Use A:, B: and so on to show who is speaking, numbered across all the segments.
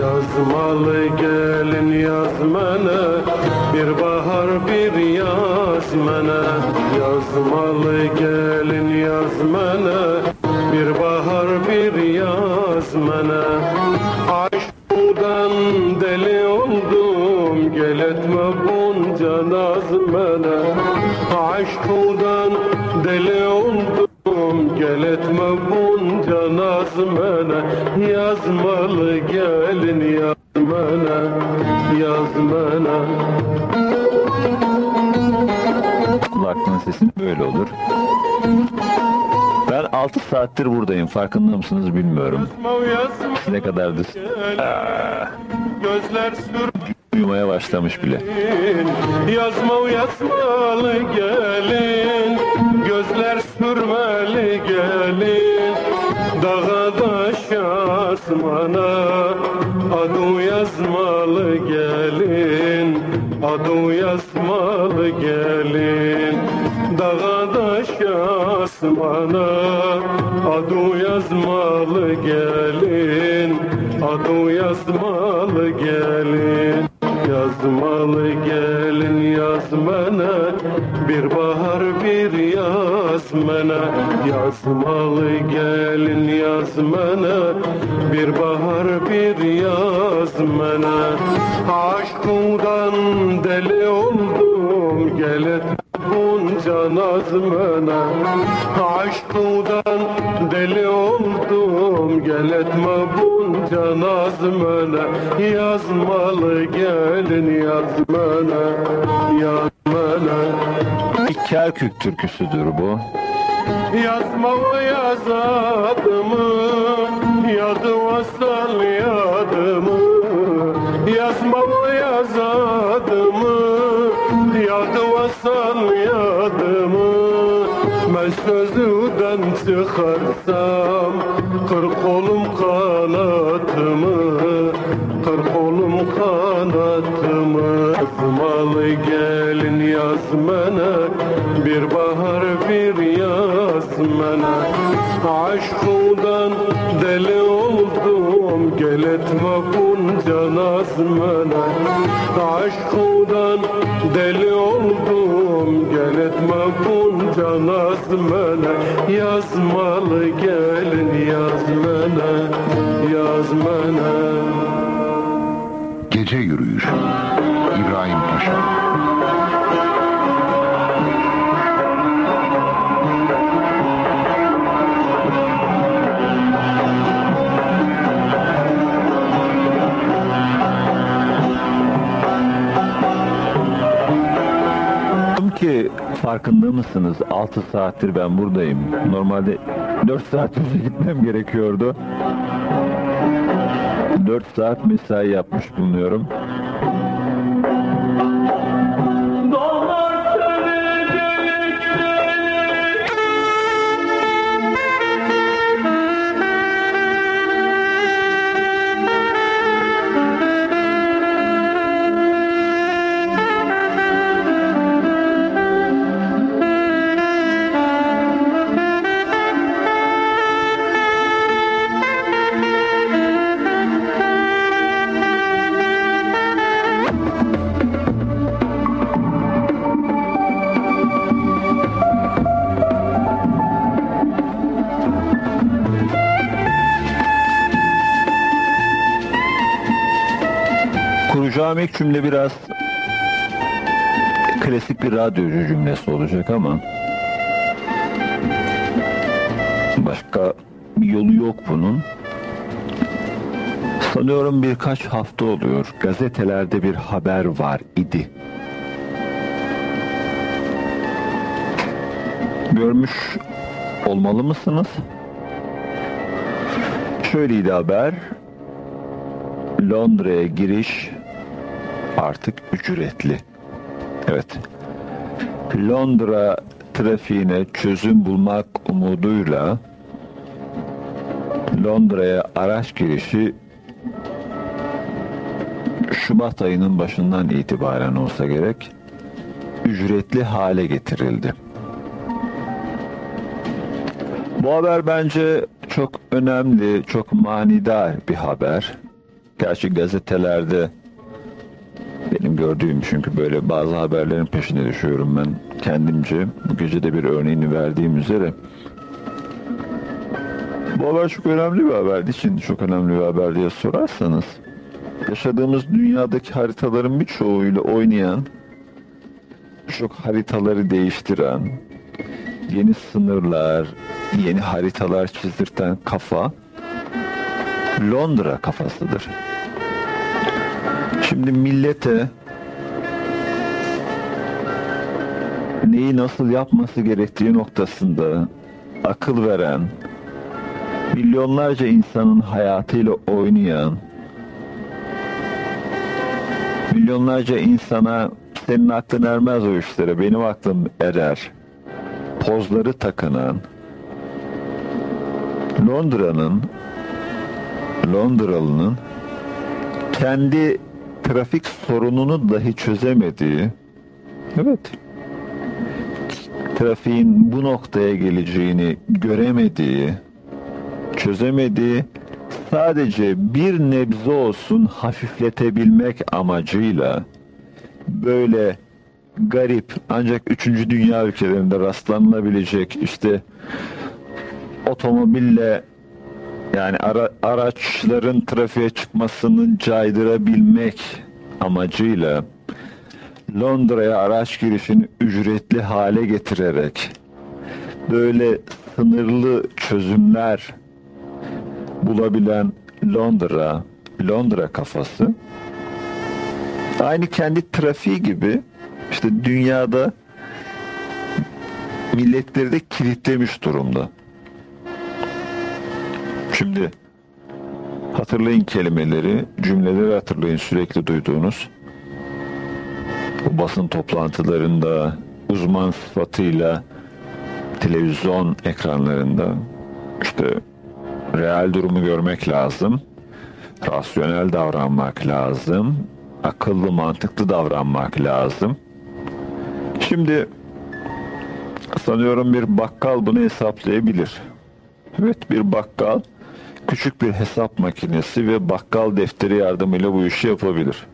A: Yazmalı gelin yazmana Yazmalı gelin yazmana Yazmana
B: Kulaklığın sesi böyle olur. Ben 6 saattir buradayım. Farkında mısınız bilmiyorum. Ne kadardır
A: Gözler sür
B: uyumaya başlamış bile.
A: Yazma yazmalı gelin Gözler sürmeli gelin Dağa asmana Adı yazmalı gelin Adı yazmalı gelin. Dağa taş asmana Adı yazmalı gelin Adı yazmalı gelin Yazmalı gelin yazmana Bir bahar bir yaz mene. Yazmalı gelin yazmana Bir bahar bir yaz mene. Aşkından deli oldum Gel et bunca nazmına Aşkından deli oldum Gel etme bunca nazmına Yazmalı gelin Yazmana
B: Bir Kerkük türküsüdür bu.
A: Yazma o yaz adımı Yadı vasal yadımı. Yazma o yaz adımı Yadı vasal yadımı. Ben sözüden çıkarsam Kır kolum kanatımı Kır kolum kanatımı. Yazmalı gelin yazmana Bir bahar bir yaz mene. Aşkından deli oldum Bunca naz mene Aşkından deli oldum Gel etme bunca naz mene Yazmalı gelin yaz mene Yaz mene
C: Gece Yürüyüşü. İbrahim Paşa
B: ki farkında mısınız 6 saattir ben buradayım. Normalde 4 saat önce gitmem gerekiyordu. 4 saat mesai yapmış bulunuyorum. Kuracağım cümle biraz klasik bir radyocu cümlesi olacak ama başka bir yolu yok bunun. Sanıyorum birkaç hafta oluyor. Gazetelerde bir haber var idi. Görmüş olmalı mısınız? Şöyleydi haber. Londra'ya giriş artık ücretli. Evet. Londra trafiğine çözüm bulmak umuduyla Londra'ya araç girişi Şubat ayının başından itibaren olsa gerek ücretli hale getirildi. Bu haber bence çok önemli, çok manidar bir haber. Gerçi gazetelerde benim gördüğüm çünkü böyle bazı haberlerin peşine düşüyorum ben kendimce. Bu gece de bir örneğini verdiğim üzere. Bu haber çok önemli bir haber. için çok önemli bir haber diye sorarsanız. Yaşadığımız dünyadaki haritaların birçoğuyla oynayan, çok haritaları değiştiren, yeni sınırlar, yeni haritalar çizdirten kafa Londra kafasıdır. Şimdi millete neyi nasıl yapması gerektiği noktasında akıl veren, milyonlarca insanın hayatıyla oynayan, milyonlarca insana senin aklın ermez o işlere, benim aklım erer. Pozları takınan, Londra'nın, Londralı'nın kendi trafik sorununu dahi çözemediği, evet, trafiğin bu noktaya geleceğini göremediği, çözemediği, sadece bir nebze olsun hafifletebilmek amacıyla böyle garip ancak üçüncü dünya ülkelerinde rastlanılabilecek işte otomobille yani ara, araçların trafiğe çıkmasını caydırabilmek amacıyla Londra'ya araç girişini ücretli hale getirerek böyle sınırlı çözümler bulabilen Londra, Londra kafası aynı kendi trafiği gibi işte dünyada milletleri de kilitlemiş durumda. Şimdi hatırlayın kelimeleri, cümleleri hatırlayın sürekli duyduğunuz. Bu basın toplantılarında uzman sıfatıyla televizyon ekranlarında işte real durumu görmek lazım. Rasyonel davranmak lazım. Akıllı, mantıklı davranmak lazım. Şimdi sanıyorum bir bakkal bunu hesaplayabilir. Evet bir bakkal küçük bir hesap makinesi ve bakkal defteri yardımıyla bu işi yapabilir.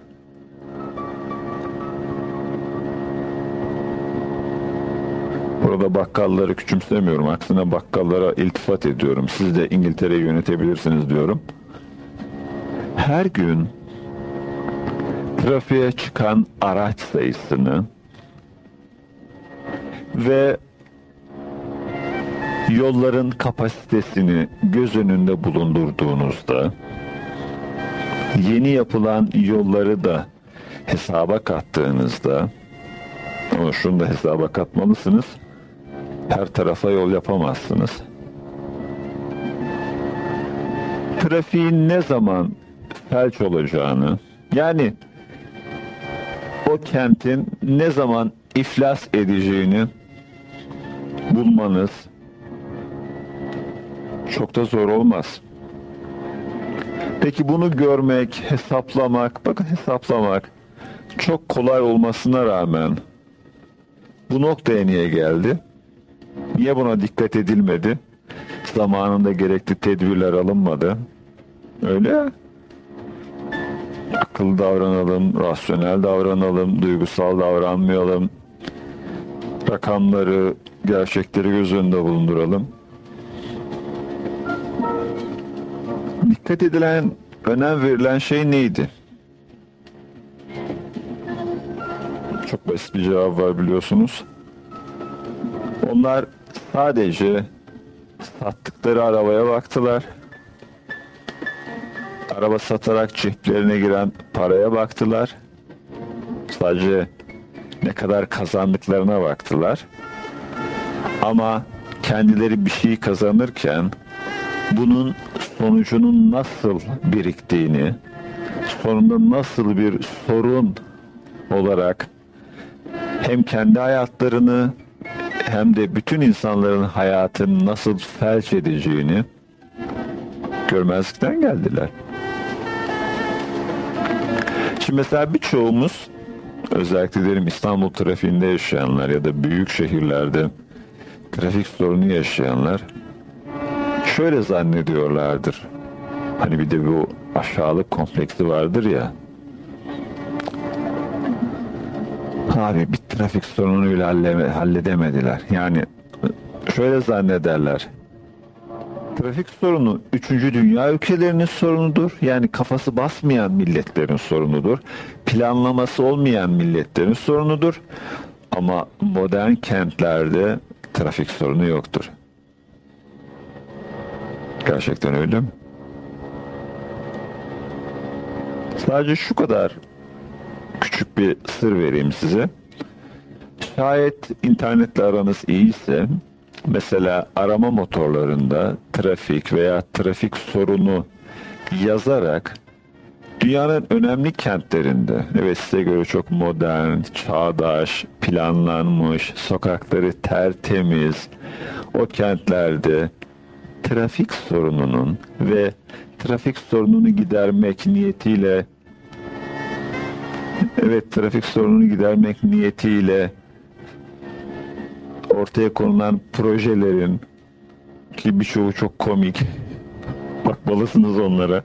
B: Burada bakkalları küçümsemiyorum. Aksine bakkallara iltifat ediyorum. Siz de İngiltere'yi yönetebilirsiniz diyorum. Her gün trafiğe çıkan araç sayısını ve yolların kapasitesini göz önünde bulundurduğunuzda yeni yapılan yolları da hesaba kattığınızda ama şunu da hesaba katmalısınız her tarafa yol yapamazsınız. Trafiğin ne zaman felç olacağını yani o kentin ne zaman iflas edeceğini bulmanız çok da zor olmaz. Peki bunu görmek, hesaplamak, bakın hesaplamak çok kolay olmasına rağmen bu noktaya niye geldi? Niye buna dikkat edilmedi? Zamanında gerekli tedbirler alınmadı. Öyle. Akıllı davranalım, rasyonel davranalım, duygusal davranmayalım. Rakamları, gerçekleri göz önünde bulunduralım. Dikkat edilen, önem verilen şey neydi? Çok basit bir cevap var biliyorsunuz. Onlar sadece sattıkları arabaya baktılar. Araba satarak ceplerine giren paraya baktılar. Sadece ne kadar kazandıklarına baktılar. Ama kendileri bir şey kazanırken bunun sonucunun nasıl biriktiğini, sonunda nasıl bir sorun olarak hem kendi hayatlarını hem de bütün insanların hayatını nasıl felç edeceğini görmezlikten geldiler. Şimdi mesela birçoğumuz özellikle derim İstanbul trafiğinde yaşayanlar ya da büyük şehirlerde trafik sorunu yaşayanlar şöyle zannediyorlardır. Hani bir de bu aşağılık kompleksi vardır ya. Abi bir trafik sorunuyla halledemediler. Yani şöyle zannederler. Trafik sorunu üçüncü dünya ülkelerinin sorunudur. Yani kafası basmayan milletlerin sorunudur. Planlaması olmayan milletlerin sorunudur. Ama modern kentlerde trafik sorunu yoktur. Gerçekten öyle mi? Sadece şu kadar küçük bir sır vereyim size. Şayet internetle aranız iyiyse mesela arama motorlarında trafik veya trafik sorunu yazarak dünyanın önemli kentlerinde evet size göre çok modern, çağdaş, planlanmış, sokakları tertemiz o kentlerde trafik sorununun ve trafik sorununu gidermek niyetiyle evet trafik sorununu gidermek niyetiyle ortaya konulan projelerin ki birçoğu çok komik bakmalısınız onlara.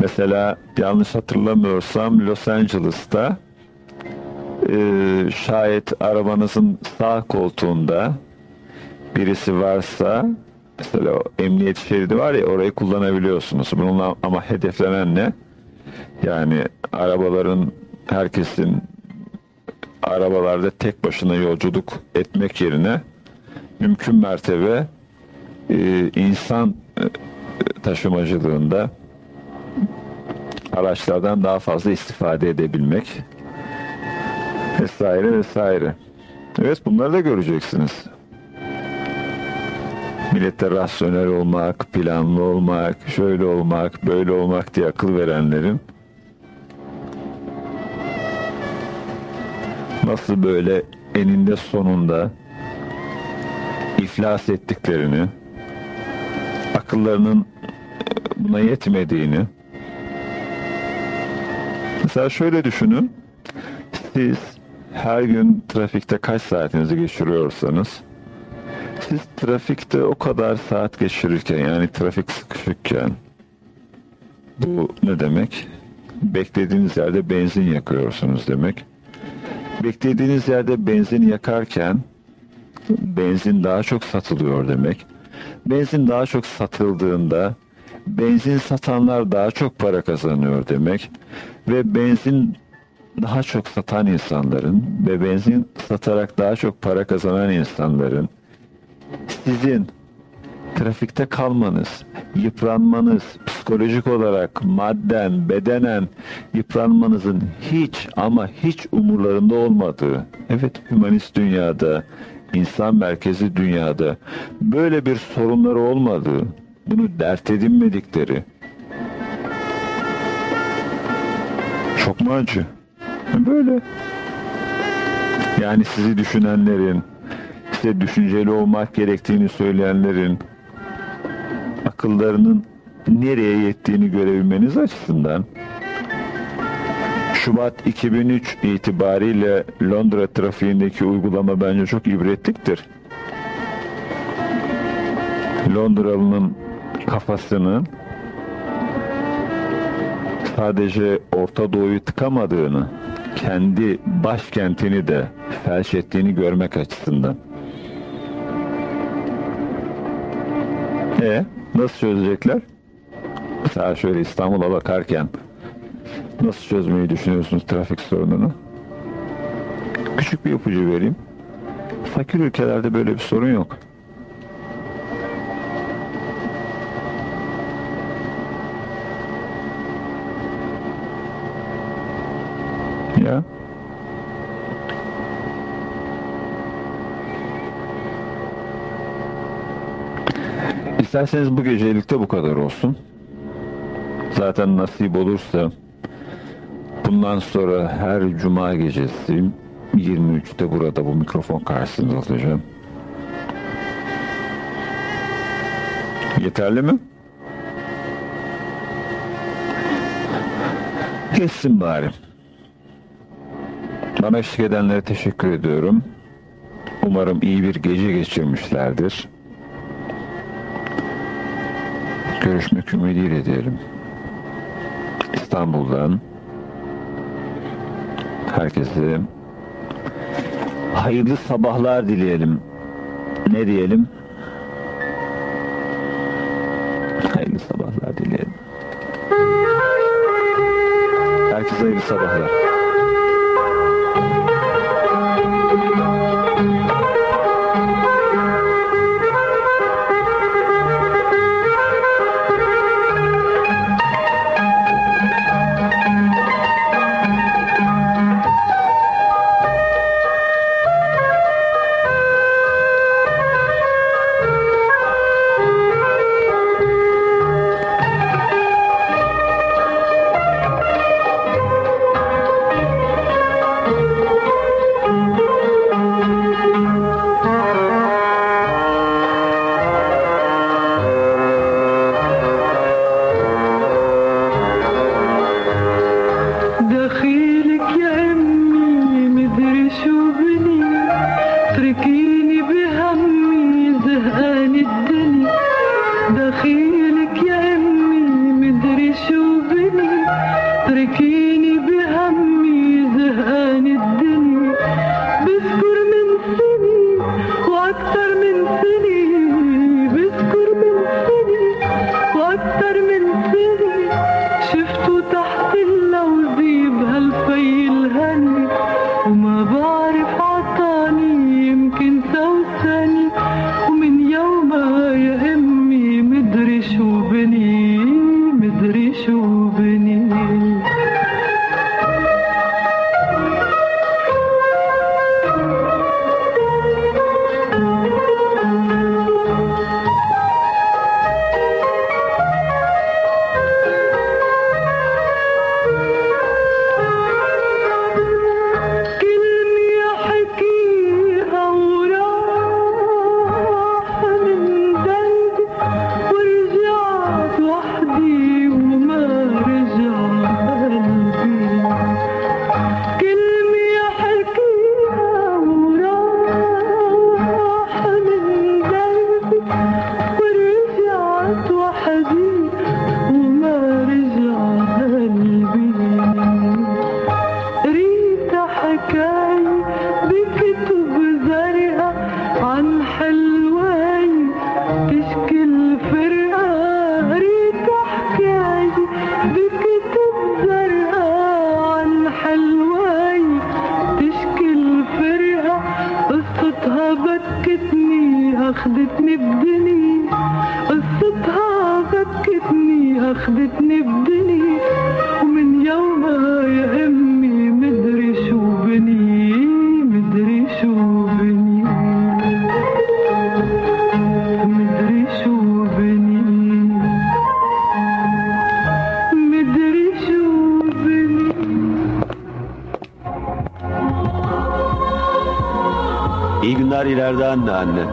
B: Mesela yanlış hatırlamıyorsam Los Angeles'ta e, şayet arabanızın sağ koltuğunda birisi varsa mesela o emniyet şeridi var ya orayı kullanabiliyorsunuz. Bununla ama hedeflenen ne? Yani arabaların herkesin arabalarda tek başına yolculuk etmek yerine mümkün mertebe e, insan e, taşımacılığında araçlardan daha fazla istifade edebilmek vesaire vesaire. Evet bunları da göreceksiniz. Millete rasyonel olmak, planlı olmak, şöyle olmak, böyle olmak diye akıl verenlerin nasıl böyle eninde sonunda iflas ettiklerini, akıllarının buna yetmediğini, mesela şöyle düşünün, siz her gün trafikte kaç saatinizi geçiriyorsanız, siz trafikte o kadar saat geçirirken, yani trafik sıkışıkken, bu ne demek? Beklediğiniz yerde benzin yakıyorsunuz demek beklediğiniz yerde benzin yakarken benzin daha çok satılıyor demek. Benzin daha çok satıldığında benzin satanlar daha çok para kazanıyor demek. Ve benzin daha çok satan insanların ve benzin satarak daha çok para kazanan insanların sizin trafikte kalmanız, yıpranmanız, psikolojik olarak, madden, bedenen yıpranmanızın hiç ama hiç umurlarında olmadığı, evet hümanist dünyada, insan merkezi dünyada böyle bir sorunları olmadığı, bunu dert edinmedikleri çok mu acı? Böyle. Yani sizi düşünenlerin, işte düşünceli olmak gerektiğini söyleyenlerin, akıllarının nereye yettiğini görebilmeniz açısından Şubat 2003 itibariyle Londra trafiğindeki uygulama bence çok ibretliktir. Londralı'nın kafasının sadece Orta Doğu'yu tıkamadığını, kendi başkentini de felç ettiğini görmek açısından. E nasıl çözecekler? Mesela şöyle İstanbul'a bakarken nasıl çözmeyi düşünüyorsunuz trafik sorununu? Küçük bir ipucu vereyim. Fakir ülkelerde böyle bir sorun yok. Ya. İsterseniz bu gecelikte bu kadar olsun. Zaten nasip olursa bundan sonra her cuma gecesi 23'te burada bu mikrofon karşısında olacağım. Yeterli mi? Geçsin bari. Bana eşlik edenlere teşekkür ediyorum.
D: Umarım iyi bir gece geçirmişlerdir. Görüşmek ümidiyle diyelim. İstanbul'dan herkese hayırlı sabahlar dileyelim. Ne diyelim? Hayırlı sabahlar dileyelim. Herkese hayırlı sabahlar.
E: أخدتني بدني قصتها بكتني أخدتني بدني ومن يومها يا أمي مدري شو بني مدري شو بني مدري شو بني مدري شو بني
F: İyi günler ileride anne anne.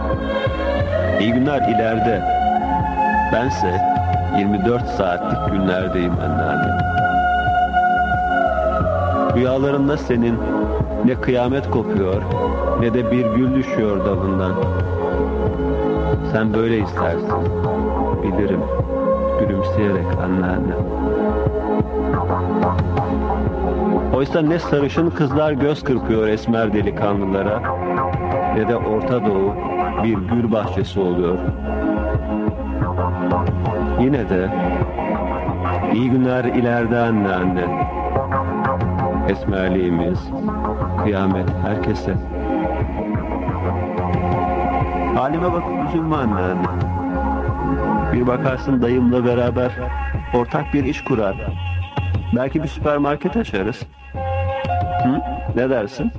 F: İyi günler ileride. Bense 24 saatlik günlerdeyim anne anne. Rüyalarımda senin ne kıyamet kopuyor ne de bir gül düşüyor dalından. Sen böyle istersin. Bilirim. Gülümseyerek anne anne. Oysa ne sarışın kızlar göz kırpıyor esmer delikanlılara ne de Orta Doğu bir gül bahçesi oluyor. Yine de iyi günler ileride anne anne. Esmerliğimiz, kıyamet herkese. Halime bakıp üzülme anne anne. Bir bakarsın dayımla beraber ortak bir iş kurar. Belki bir süpermarket açarız. Hı? Ne dersin?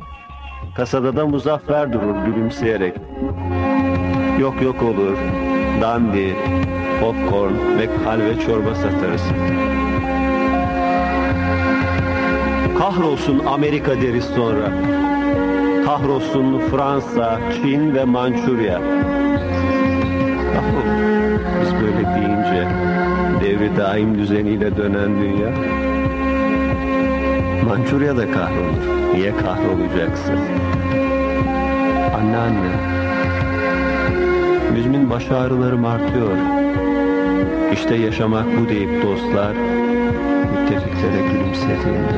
F: Kasada da muzaffer durur gülümseyerek. Yok yok olur. Dandy, popcorn ve kalve çorba satarız. Kahrolsun Amerika deriz sonra. Kahrolsun Fransa, Çin ve Mançurya. Kahrolsun. Biz böyle deyince devri daim düzeniyle dönen dünya. Mançurya da kahrolur. Niye kahrolacaksın? Anneanne. Yüzümün baş ağrılarım artıyor. İşte yaşamak bu deyip dostlar müttefiklere gülümsediğinde.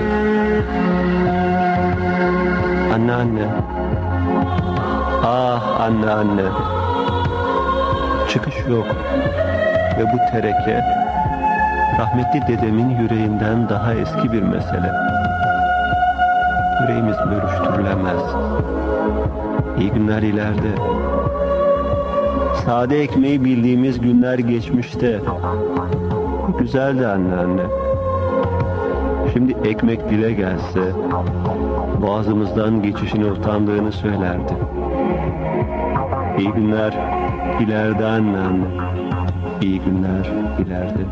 F: Anneanne. Ah anneanne. Çıkış yok. Ve bu tereke rahmetli dedemin yüreğinden daha eski bir mesele. Yüreğimiz bölüştürülemez. İyi günler ileride. Sade ekmeği bildiğimiz günler geçmişte. Güzeldi anneanne. Şimdi ekmek dile gelse boğazımızdan geçişine utandığını söylerdi. İyi günler ileride anneanne. İyi günler ileride.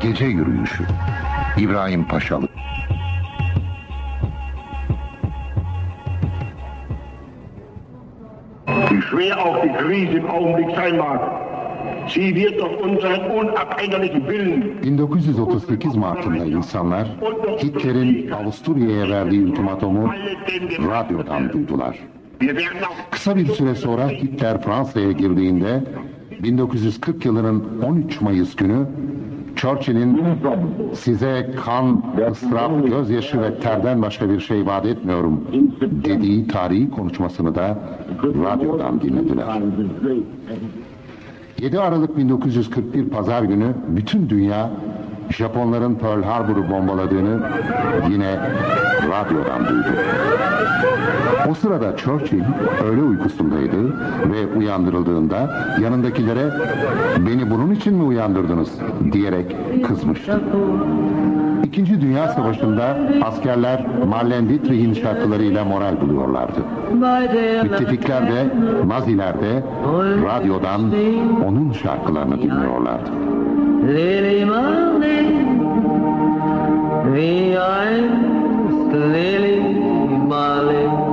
C: Gece yürüyüşü. İbrahim Paşalı.
G: schwer auch die Krise im Augenblick sein mag. Sie wird durch unseren unabänderlichen Willen
H: 1938 Mart'ında insanlar Hitler'in Avusturya'ya verdiği ultimatomu radyodan duydular. Kısa bir süre sonra Hitler Fransa'ya girdiğinde 1940 yılının 13 Mayıs günü Churchill'in size kan, ıstırap, gözyaşı ve terden başka bir şey vaat etmiyorum dediği tarihi konuşmasını da radyodan dinlediler. 7 Aralık 1941 Pazar günü bütün dünya Japonların Pearl Harbor'u bombaladığını yine radyodan duydu. O sırada Churchill öğle uykusundaydı ve uyandırıldığında yanındakilere beni bunun için mi uyandırdınız diyerek kızmıştı. İkinci Dünya Savaşı'nda askerler Marlene Dietrich'in şarkılarıyla moral buluyorlardı. Müttefikler de Naziler de radyodan onun şarkılarını dinliyorlardı.
D: Lily Marley, wie einst Lily Marley.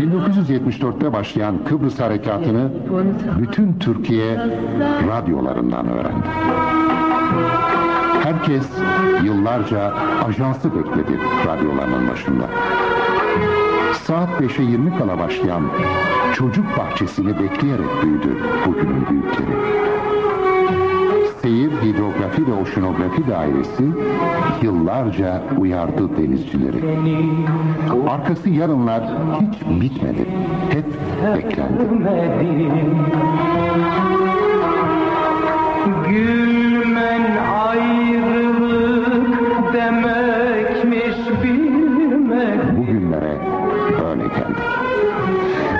H: 1974'te başlayan Kıbrıs Harekatı'nı bütün Türkiye radyolarından öğrendi. Herkes yıllarca ajansı bekledi radyolarının başında. Saat 5'e 20 kala başlayan çocuk bahçesini bekleyerek büyüdü bugünün büyükleri. Seyir Hidrografi ve Oşinografi Dairesi yıllarca uyardı denizcileri. Arkası yarınlar hiç bitmedi. Hep beklendi.
D: Gülmen ayrılık demekmiş bilmek
H: Bugünlere böyle geldik.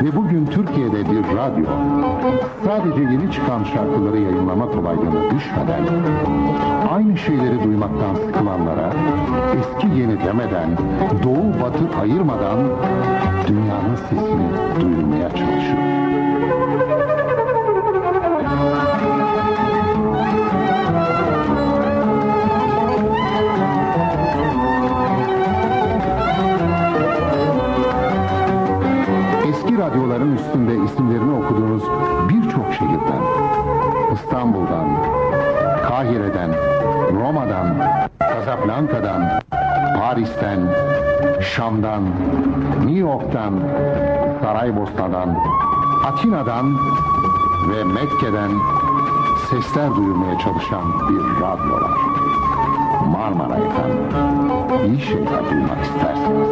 H: Ve bugün Türkiye'de bir radyo sadece yeni çıkan şarkıları yayınlama kolaylığına düşmeden aynı şeyleri duymaktan sıkılanlara eski yeni demeden doğu batı ayırmadan dünyanın sesini duyurmaya çalışıyor. Radyoların üstünde isimlerini okuduğunuz birçok şehirden, İstanbul'dan, Kahire'den, Roma'dan, Casablanca'dan, Paris'ten, Şam'dan, New York'tan, Saraybosna'dan, Atina'dan ve Mekke'den sesler duyurmaya çalışan bir radyo var. Marmara FM. İyi şeyler duymak isterseniz.